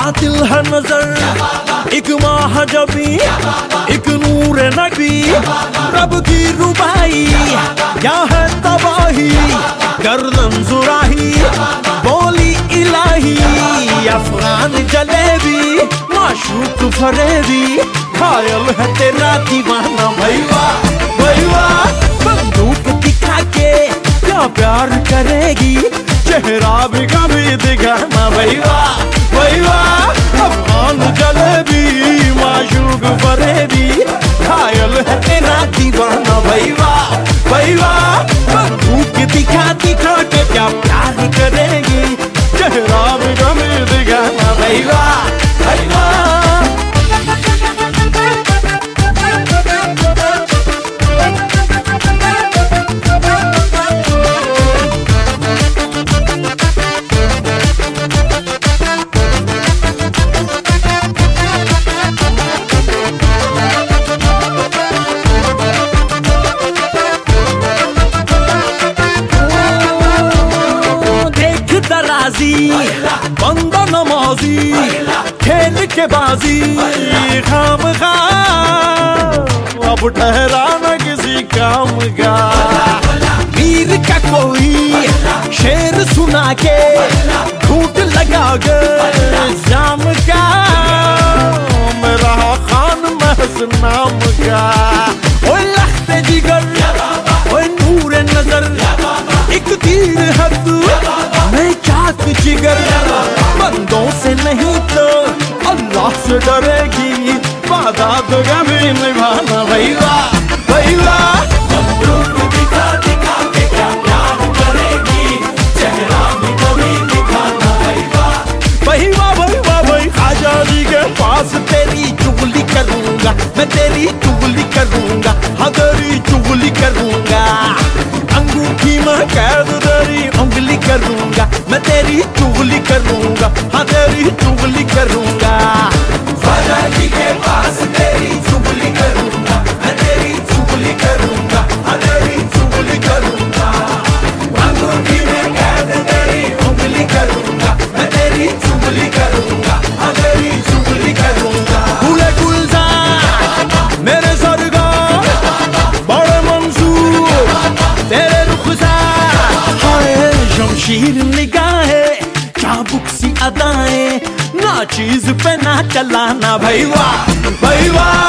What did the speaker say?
कातिल है नज़र। एक महाजबी एक नूर नबी। रब की रुबाई, क्या है तबाही? गर्दन जुराही, बोली इलाही। अफगान जलेबी, माशूक फरेबी। घायल है तेरा दीवाना। भैया भैया, बंदूक दिखा के क्या प्यार करेगी? चेहरा भी कभी दिखाना। भैया दराजी बंदा नमाजी, खेल के बाजी, खाम खा अब ठहरा न किसी काम का। वीर का कोई शेर सुना के झूठ लगा गए अल्लाह से डरेगी वादा तो कभी निभाना। भैया भैया आज़ादी के पास तेरी चुगली करूँगा। मैं तेरी चुगली करूँगा। हाँ तेरी शमशीर निगाहें चाबुक सी अदाएँ ना चीज़ पे ना चलाना भैया भैया।